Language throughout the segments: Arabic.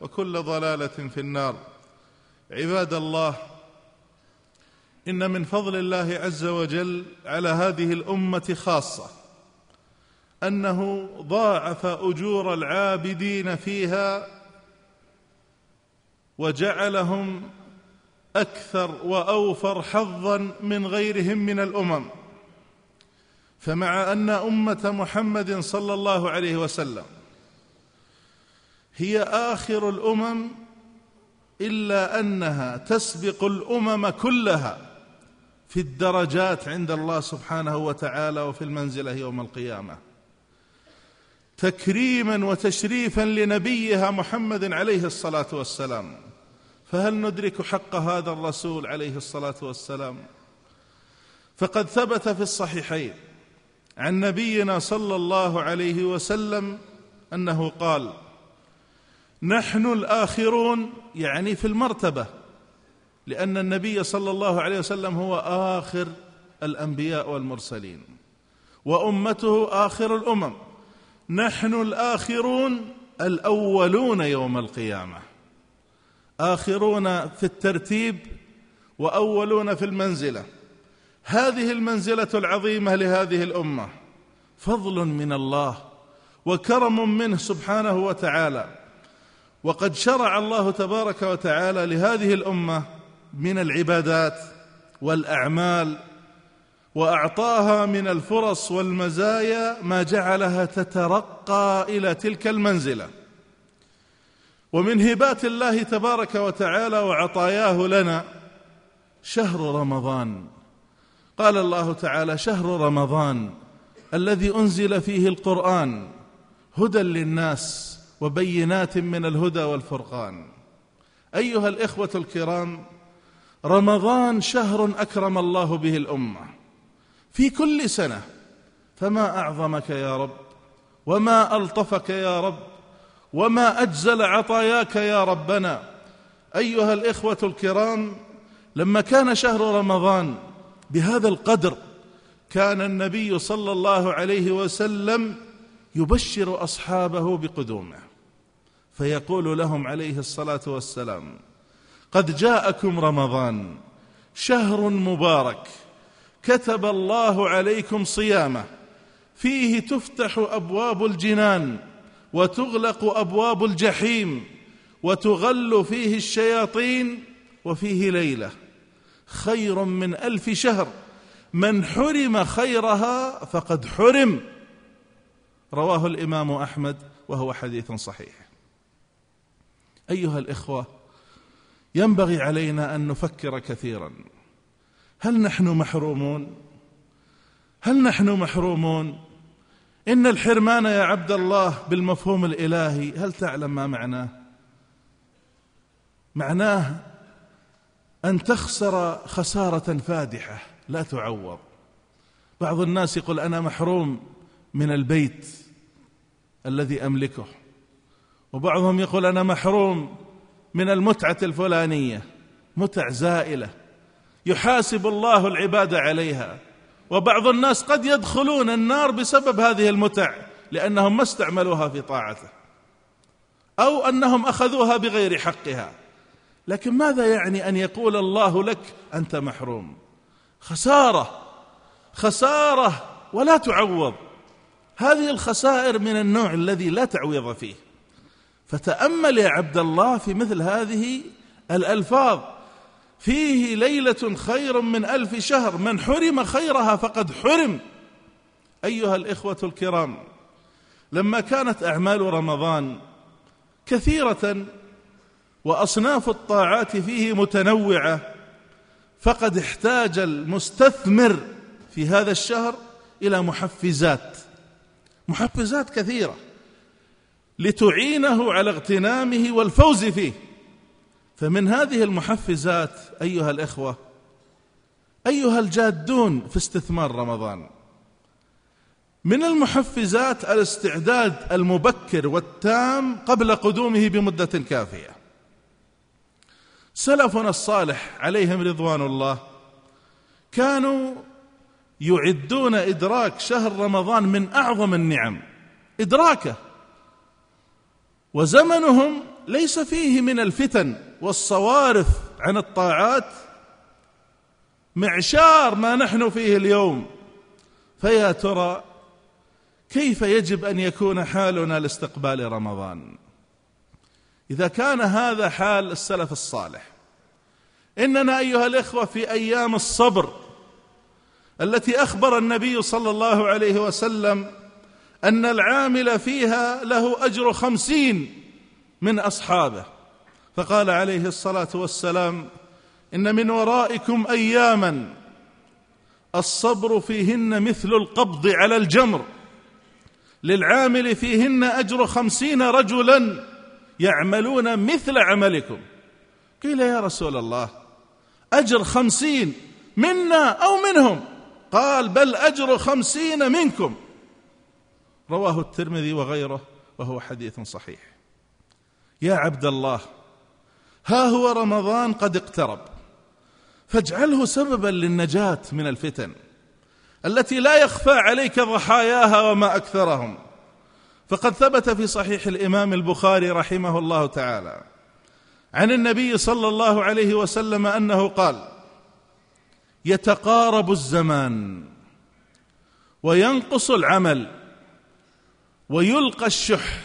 وكل ضلالة في النار. عباد الله إن من فضل الله عز وجل على هذه الأمة خاصة أنه ضاعف أجور العابدين فيها وجعلهم أكثر وأوفر حظا من غيرهم من الأمم. فمع أن أمة محمد صلى الله عليه وسلم هي آخر الأمم إلا أنها تسبق الأمم كلها في الدرجات عند الله سبحانه وتعالى وفي المنزلة يوم القيامة. تكريما وتشريفا لنبيها محمد عليه الصلاة والسلام. فهل ندرك حق هذا الرسول عليه الصلاة والسلام؟ فقد ثبت في الصحيحين عن نبينا صلى الله عليه وسلم أنه قال نحن الآخرون يعني في المرتبة لأن النبي صلى الله عليه وسلم هو آخر الأنبياء والمرسلين وأمته آخر الأمم. نحن الآخرون الأولون يوم القيامة. آخرون في الترتيب وأولون في المنزلة. هذه المنزلة العظيمة لهذه الأمة. فضل من الله وكرم منه سبحانه وتعالى. وقد شرع الله تبارك وتعالى لهذه الأمة من العبادات والأعمال وأعطاها من الفرص والمزايا ما جعلها تترقى إلى تلك المنزلة. ومن هبات الله تبارك وتعالى وعطاياه لنا شهر رمضان. قال الله تعالى شهر رمضان الذي أنزل فيه القرآن هدى للناس وبينات من الهدى والفرقان. أيها الإخوة الكرام رمضان شهر أكرم الله به الأمة. في كل سنة فما أعظمك يا رب وما ألطفك يا رب وما أجزل عطاياك يا ربنا. أيها الإخوة الكرام لما كان شهر رمضان بهذا القدر كان النبي صلى الله عليه وسلم يبشر أصحابه بقدومه. فيقول لهم عليه الصلاة والسلام قد جاءكم رمضان شهر مبارك كتب الله عليكم صيامه فيه تفتح أبواب الجنان وتغلق أبواب الجحيم وتغل فيه الشياطين وفيه ليلة. خير من ألف شهر من حرم خيرها فقد حرم. رواه الإمام أحمد وهو حديث صحيح. أيها الإخوة ينبغي علينا أن نفكر كثيرا. هل نحن محرومون؟ هل نحن محرومون؟ إن الحرمان يا عبد الله بالمفهوم الإلهي هل تعلم ما معناه؟ معناه أن تخسر خسارة فادحة لا تعوض. بعض الناس يقول أنا محروم من البيت. الذي أملكه. وبعضهم يقول أنا محروم من المتعة الفلانية متع زائلة يحاسب الله العباد عليها. وبعض الناس قد يدخلون النار بسبب هذه المتع لأنهم ما استعملوها في طاعته. أو أنهم أخذوها بغير حقها. لكن ماذا يعني أن يقول الله لك أنت محروم؟ خسارة خسارة ولا تعوض. هذه الخسائر من النوع الذي لا تعويض فيه. فتأمل يا عبد الله في مثل هذه الألفاظ. فيه ليلة خير من ألف شهر. من حرم خيرها فقد حرم. أيها الإخوة الكرام لما كانت أعمال رمضان كثيرة وأصناف الطاعات فيه متنوعة فقد احتاج المستثمر في هذا الشهر إلى محفزات. محفزات كثيرة لتعينه على اغتنامه والفوز فيه. فمن هذه المحفزات أيها الإخوة أيها الجادون في استثمار رمضان من المحفزات الاستعداد المبكر والتام قبل قدومه بمدة كافية. سلفنا الصالح عليهم رضوان الله كانوا يعدون إدراك شهر رمضان من أعظم النعم. إدراكه. وزمنهم ليس فيه من الفتن والصوارف عن الطاعات. معشار ما نحن فيه اليوم. فيا ترى كيف يجب أن يكون حالنا لاستقبال رمضان؟ إذا كان هذا حال السلف الصالح إننا أيها الإخوة في أيام الصبر التي أخبر النبي صلى الله عليه وسلم أن العامل فيها له أجر خمسين من أصحابه. فقال عليه الصلاة والسلام إن من ورائكم أياما الصبر فيهن مثل القبض على الجمر للعامل فيهن أجر خمسين رجلا يعملون مثل عملكم. قيل يا رسول الله أجر خمسين منا أو منهم؟ قال بل أجر خمسين منكم. رواه الترمذي وغيره وهو حديث صحيح. يا عبد الله ها هو رمضان قد اقترب. فاجعله سببا للنجاة من الفتن التي لا يخفى عليك ضحاياها وما أكثرهم. فقد ثبت في صحيح الإمام البخاري رحمه الله تعالى عن النبي صلى الله عليه وسلم أنه قال يتقارب الزمان وينقص العمل ويلقى الشح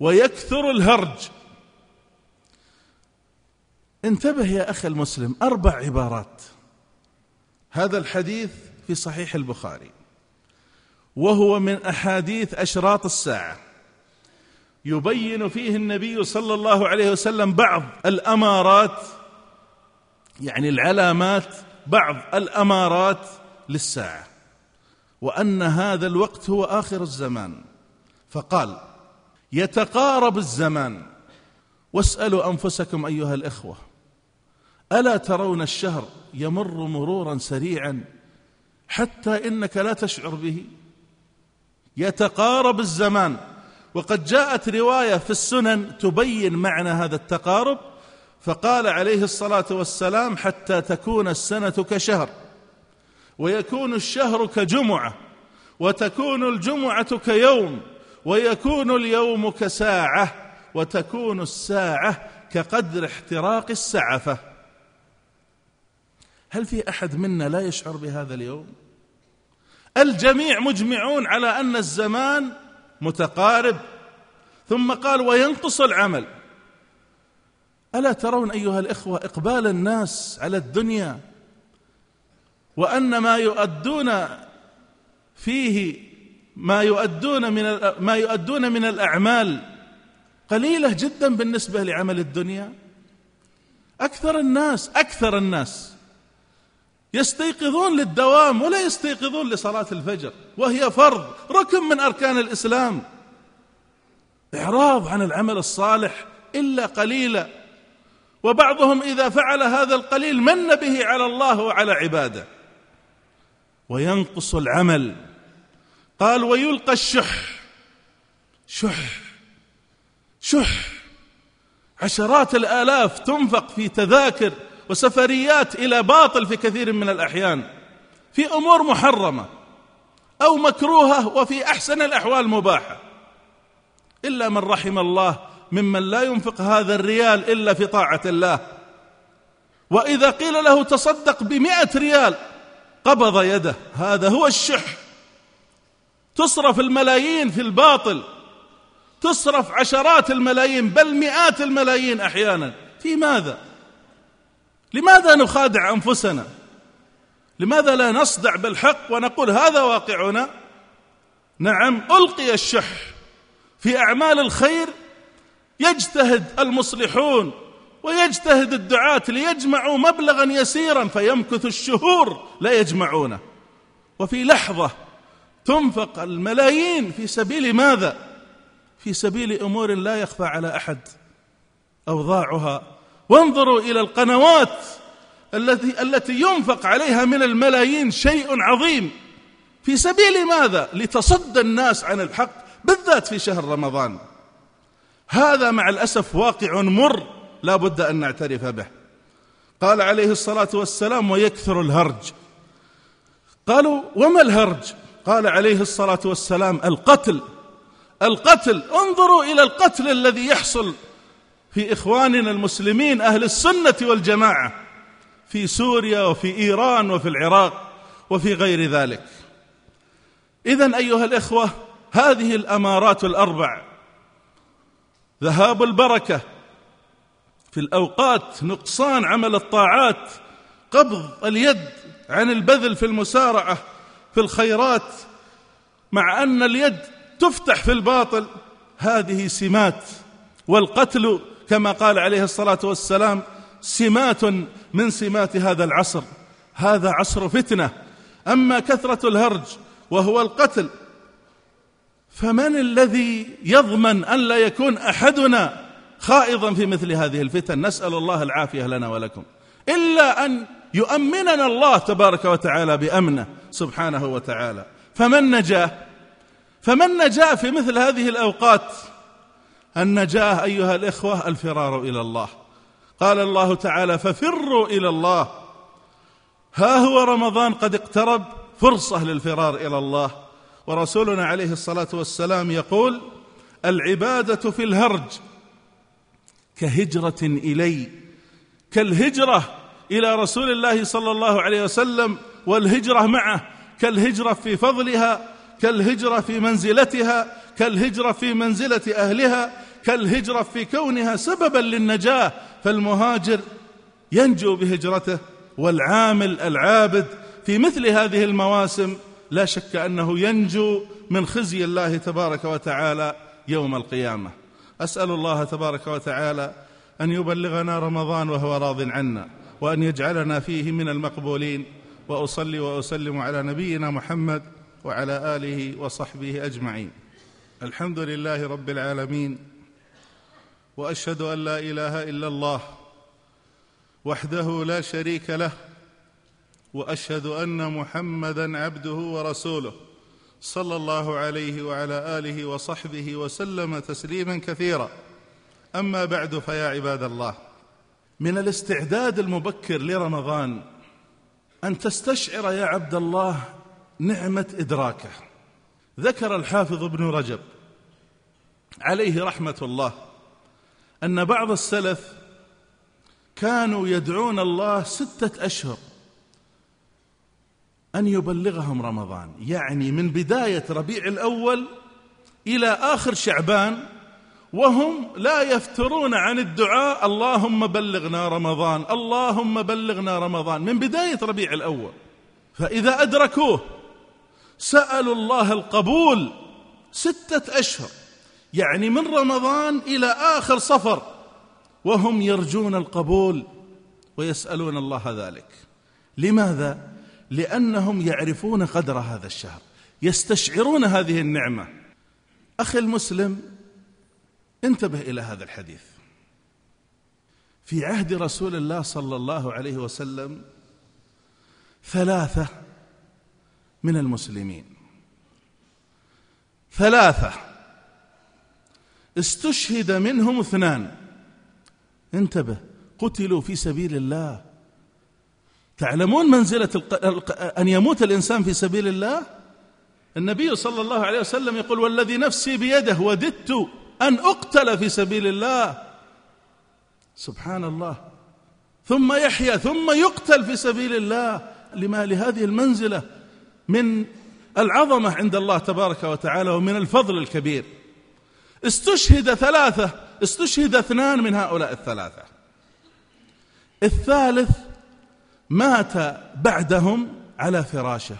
ويكثر الهرج. انتبه يا أخي المسلم أربع عبارات. هذا الحديث في صحيح البخاري وهو من أحاديث أشراط الساعة. يبين فيه النبي صلى الله عليه وسلم بعض الأمارات يعني العلامات بعض الأمارات للساعة وأن هذا الوقت هو آخر الزمان. فقال يتقارب الزمان. واسألوا أنفسكم أيها الإخوة ألا ترون الشهر يمر مرورا سريعا حتى إنك لا تشعر به؟ يتقارب الزمان. وقد جاءت رواية في السنن تبين معنى هذا التقارب فقال عليه الصلاة والسلام حتى تكون السنة كشهر ويكون الشهر كجمعة وتكون الجمعة كيوم ويكون اليوم كساعة وتكون الساعة كقدر احتراق السعفة. هل في أحد منا لا يشعر بهذا اليوم؟ الجميع مجمعون على أن الزمان متقارب ثم قال وينقص العمل. ألا ترون أيها الإخوة إقبال الناس على الدنيا وأن ما يؤدون فيه ما يؤدون من ما يؤدون من الأعمال قليلة جدا بالنسبة لعمل الدنيا. أكثر الناس أكثر الناس يستيقظون للدوام ولا يستيقظون لصلاة الفجر وهي فرض ركن من أركان الإسلام. إعراض عن العمل الصالح إلا قليلا وبعضهم إذا فعل هذا القليل من به على الله وعلى عباده. وينقص العمل. قال ويلقى الشح. شح. شح. عشرات الآلاف تنفق في تذاكر وسفريات إلى باطل في كثير من الأحيان. في أمور محرمة. أو مكروهة وفي أحسن الأحوال مباحة. إلا من رحم الله ممن لا ينفق هذا الريال إلا في طاعة الله. وإذا قيل له تصدق بمئة ريال قبض يده. هذا هو الشح. تصرف الملايين في الباطل. تصرف عشرات الملايين بل مئات الملايين أحيانا. في ماذا؟ لماذا نخادع أنفسنا؟ لماذا لا نصدع بالحق ونقول هذا واقعنا؟ نعم ألقي الشح في أعمال الخير يجتهد المصلحون ويجتهد الدعاة ليجمعوا مبلغا يسيرا فيمكث الشهور لا يجمعونه وفي لحظة تنفق الملايين في سبيل ماذا؟ في سبيل أمور لا يخفى على أحد أوضاعها وانظروا إلى القنوات التي التي ينفق عليها من الملايين شيء عظيم في سبيل ماذا؟ لتصد الناس عن الحق بالذات في شهر رمضان هذا مع الأسف واقع مر لا بد أن نعترف به. قال عليه الصلاة والسلام ويكثر الهرج. قالوا وما الهرج؟ قال عليه الصلاة والسلام القتل القتل انظروا إلى القتل الذي يحصل في إخواننا المسلمين أهل السنة والجماعة في سوريا وفي إيران وفي العراق وفي غير ذلك. اذا أيها الإخوة هذه الأمارات الأربع ذهاب البركة. في الأوقات نقصان عمل الطاعات قبض اليد عن البذل في المسارعة في الخيرات مع أن اليد تفتح في الباطل. هذه سمات والقتل كما قال عليه الصلاة والسلام سمات من سمات هذا العصر. هذا عصر فتنة. أما كثرة الهرج وهو القتل فمن الذي يضمن أن لا يكون أحدنا خائضا في مثل هذه الفتن؟ نسأل الله العافية لنا ولكم. إلا أن يؤمننا الله تبارك وتعالى بأمنه سبحانه وتعالى. فمن نجاه؟ فمن نجاه في مثل هذه الأوقات؟ النجاة أيها الإخوة الفرار إلى الله. قال الله تعالى ففروا إلى الله. ها هو رمضان قد اقترب فرصة للفرار إلى الله. ورسولنا عليه الصلاة والسلام يقول العبادة في الهرج كهجرة إلي كالهجرة إلى رسول الله صلى الله عليه وسلم والهجرة معه كالهجرة في فضلها كالهجرة في منزلتها كالهجرة في منزلة أهلها كالهجرة في كونها سببا للنجاة. فالمهاجر ينجو بهجرته والعامل العابد في مثل هذه المواسم لا شك أنه ينجو من خزي الله تبارك وتعالى يوم القيامة. أسأل الله تبارك وتعالى أن يبلغنا رمضان وهو راض عنا وأن يجعلنا فيه من المقبولين وأصلي وأسلم على نبينا محمد وعلى آله وصحبه أجمعين. الحمد لله رب العالمين وأشهد أن لا إله إلا الله وحده لا شريك له وأشهد أن محمدا عبده ورسوله صلى الله عليه وعلى آله وصحبه وسلم تسليما كثيرا. أما بعد فيا عباد الله من الاستعداد المبكر لرمضان أن تستشعر يا عبد الله نعمة إدراكه. ذكر الحافظ ابن رجب عليه رحمة الله أن بعض السلف كانوا يدعون الله ستة أشهر أن يبلغهم رمضان. يعني من بداية ربيع الأول إلى آخر شعبان وهم لا يفترون عن الدعاء اللهم بلغنا رمضان اللهم بلغنا رمضان. من بداية ربيع الأول. فإذا أدركوه سألوا الله القبول ستة أشهر. يعني من رمضان إلى آخر صفر. وهم يرجون القبول ويسألون الله ذلك. لماذا؟ لأنهم يعرفون قدر هذا الشهر يستشعرون هذه النعمة. أخي المسلم انتبه إلى هذا الحديث. في عهد رسول الله صلى الله عليه وسلم ثلاثة من المسلمين. ثلاثة. استشهد منهم اثنان. انتبه قتلوا في سبيل الله. تعلمون منزلة أن يموت الإنسان في سبيل الله؟ النبي صلى الله عليه وسلم يقول والذي نفسي بيده وددت أن أقتل في سبيل الله. سبحان الله. ثم يحيا ثم يقتل في سبيل الله. لما؟ لهذه المنزلة من العظمة عند الله تبارك وتعالى ومن الفضل الكبير. استشهد ثلاثة استشهد اثنان من هؤلاء الثلاثة. الثالث مات بعدهم على فراشه.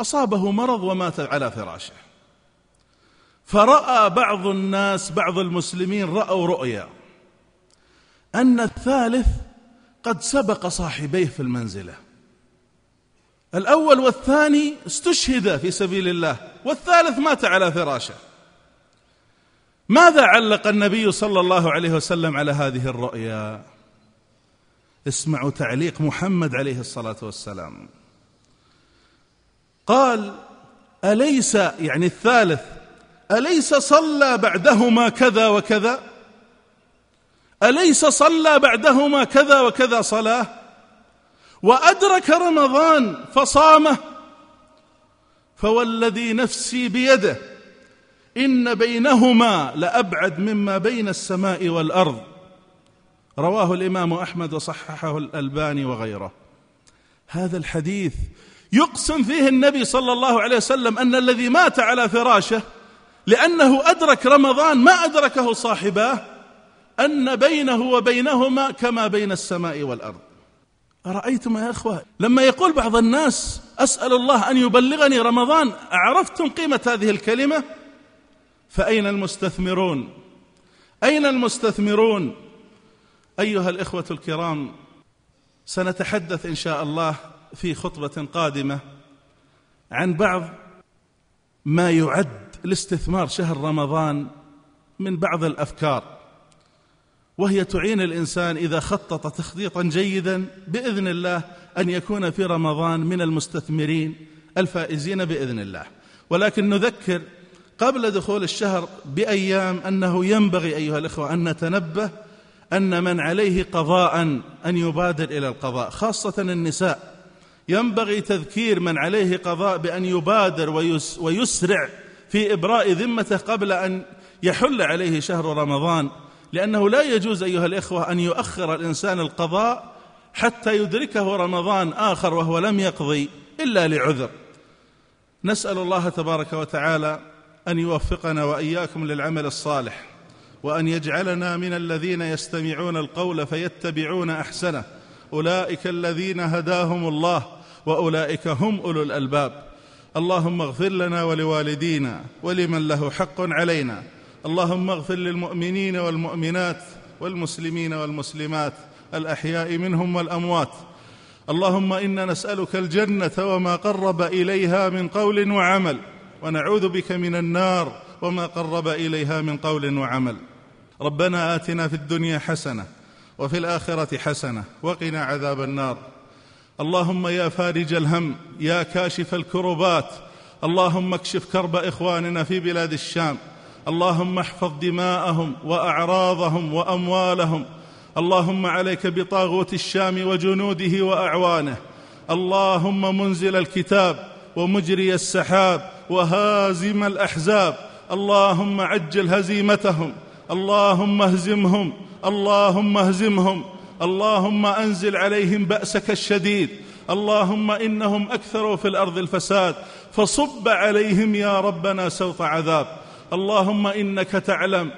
أصابه مرض ومات على فراشه. فرأى بعض الناس بعض المسلمين رأوا رؤيا أن الثالث قد سبق صاحبيه في المنزلة. الأول والثاني استشهد في سبيل الله والثالث مات على فراشه. ماذا علق النبي صلى الله عليه وسلم على هذه الرؤيا؟ اسمعوا تعليق محمد عليه الصلاة والسلام. قال أليس يعني الثالث أليس صلى بعدهما كذا وكذا؟ أليس صلى بعدهما كذا وكذا صلاة؟ وأدرك رمضان فصامه؟ فوالذي نفسي بيده إن بينهما لأبعد مما بين السماء والأرض. رواه الإمام أحمد وصححه الألباني وغيره. هذا الحديث يقسم فيه النبي صلى الله عليه وسلم أن الذي مات على فراشه لأنه أدرك رمضان ما أدركه صاحباه أن بينه وبينهما كما بين السماء والأرض. أرأيتم يا أخوة؟ لما يقول بعض الناس أسأل الله أن يبلغني رمضان عرفتم قيمة هذه الكلمة؟ فأين المستثمرون؟ أين المستثمرون؟ أيها الإخوة الكرام سنتحدث إن شاء الله في خطبة قادمة عن بعض ما يعد لاستثمار شهر رمضان من بعض الأفكار وهي تعين الإنسان إذا خطط تخطيطا جيدا بإذن الله أن يكون في رمضان من المستثمرين الفائزين بإذن الله. ولكن نذكر قبل دخول الشهر بأيام أنه ينبغي أيها الإخوة أن نتنبه أن من عليه قضاء أن يبادر إلى القضاء خاصة النساء. ينبغي تذكير من عليه قضاء بأن يبادر ويسرع في إبراء ذمته قبل أن يحل عليه شهر رمضان. لأنه لا يجوز أيها الإخوة أن يؤخر الإنسان القضاء حتى يدركه رمضان آخر وهو لم يقضي إلا لعذر. نسأل الله تبارك وتعالى أن يوفقنا وإياكم للعمل الصالح. وأن يجعلنا من الذين يستمعون القول فيتبعون أحسنه. أولئك الذين هداهم الله وأولئك هم أولو الألباب. اللهم اغفر لنا ولوالدينا ولمن له حق علينا. اللهم اغفر للمؤمنين والمؤمنات والمسلمين والمسلمات الأحياء منهم والأموات. اللهم إنا نسألك الجنة وما قرب إليها من قول وعمل ونعوذ بك من النار وما قرب إليها من قول وعمل. ربنا آتنا في الدنيا حسنة وفي الآخرة حسنة وقنا عذاب النار. اللهم يا فارج الهم يا كاشف الكربات اللهم اكشف كرب إخواننا في بلاد الشام اللهم احفظ دماءهم وأعراضهم وأموالهم اللهم عليك بطاغوت الشام وجنوده وأعوانه اللهم منزل الكتاب ومجري السحاب وهازم الأحزاب اللهم عجل هزيمتهم اللهم اهزمهم اللهم اهزمهم اللهم انزل عليهم بأسك الشديد اللهم إنهم أكثروا في الأرض الفساد فصب عليهم يا ربنا سوط عذاب. اللهم إنك تعلم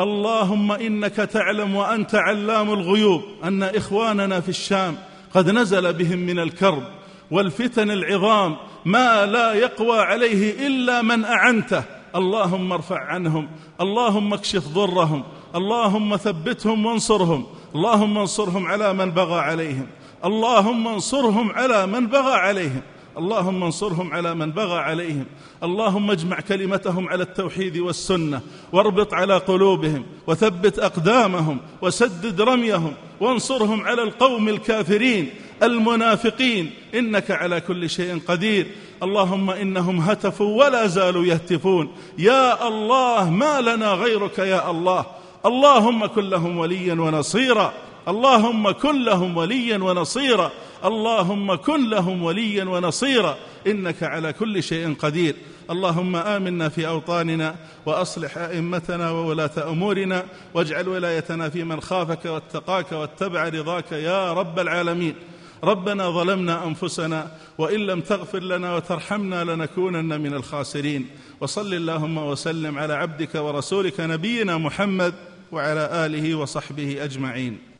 اللهم إنك تعلم وأنت علام الغيوب أن إخواننا في الشام قد نزل بهم من الكرب والفتن العظام ما لا يقوى عليه إلا من أعنته. اللهم ارفع عنهم اللهم اكشف ضرهم اللهم ثبتهم وانصرهم اللهم انصرهم على من بغى عليهم اللهم انصرهم على من بغى عليهم اللهم انصرهم على من بغى عليهم اللهم اجمع كلمتهم على التوحيد والسنة واربط على قلوبهم وثبت أقدامهم وسدد رميهم وانصرهم على القوم الكافرين المنافقين إنك على كل شيء قدير. اللهم إنهم هتفوا ولا زالوا يهتفون. يا الله ما لنا غيرك يا الله. اللهم كن لهم وليا ونصيرا. اللهم كن لهم وليا ونصيرا. اللهم كن لهم وليا ونصيرا. إنك على كل شيء قدير. اللهم آمنا في أوطاننا وأصلح أئمتنا وولاة أمورنا واجعل ولايتنا في من خافك واتقاك واتبع رضاك يا رب العالمين. ربنا ظلمنا أنفسنا وإن لم تغفر لنا وترحمنا لنكونن من الخاسرين. وصل اللهم وسلم على عبدك ورسولك نبينا محمد وعلى آله وصحبه أجمعين.